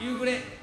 夕暮れ。